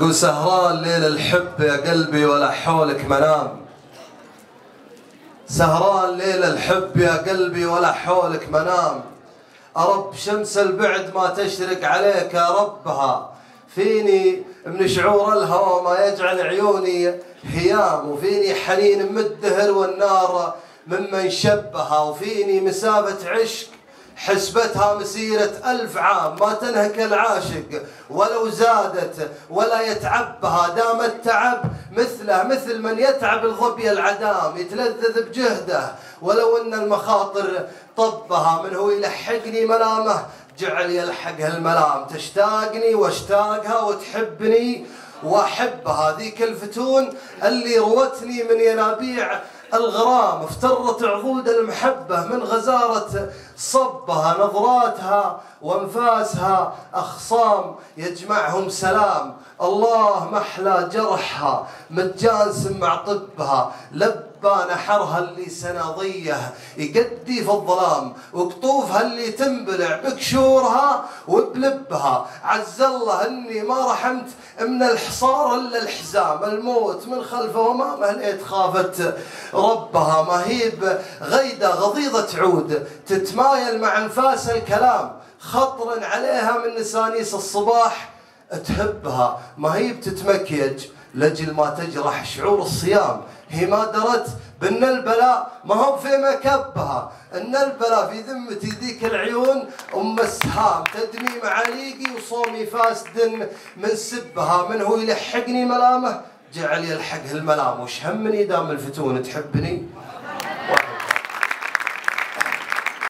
قول سهران ليل الحب يا قلبي ولا حولك منام. سهران ليل الحب يا قلبي ولا حولك منام. أرب شمس البعد ما تشرق عليك يا ربها. فيني من شعور الهوى ما يجعل عيوني هيام وفيني حنين مدهر والنار ممن شبها. وفيني مسافة عشق حسبتها مسيرة ألف عام ما تنهك العاشق ولو زادت ولا يتعبها دام التعب مثله مثل من يتعب الظبي العدام يتلذذ بجهده. ولو أن المخاطر طبها من هو يلحقني ملامه؟ جعل يلحق الملام تشتاقني واشتاقها وتحبني وأحبها. ذيك الفتون اللي روتني من ينابيع الغرام افترت عضود المحبة من غزارة صبها نظراتها وانفاسها أخصام يجمعهم سلام. الله محلى جرحها متجانس مع طبها. لبى نحرها اللي سناضيه يقدي في الظلام وقطوفها اللي تنبلع بكشورها وبلبها. عز الله إني ما رحمت من الحصار إلا الحزام الموت من خلفه وما مهليت خافت ربها. ما هي غيده غضيضة عود تتمايل مع أنفاس الكلام. خطر عليها من نسانيس الصباح تهبها. ما هي بتتمكيج لجل ما تجرح شعور الصيام. هي ما درت بأن البلاء ما هو في مكبها. أن البلاء في ذمتي ذيك العيون. أم السهام تدمي معاليقي وصومي فاسد من سبها. من هو يلحقني ملامه؟ جعل يلحق الملام. وش همني دام الفتون تحبني؟